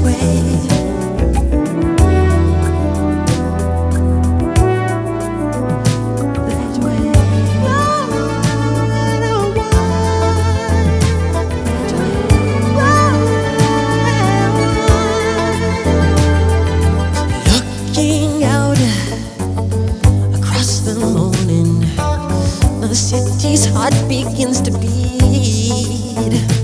way. city's heart begins to beat.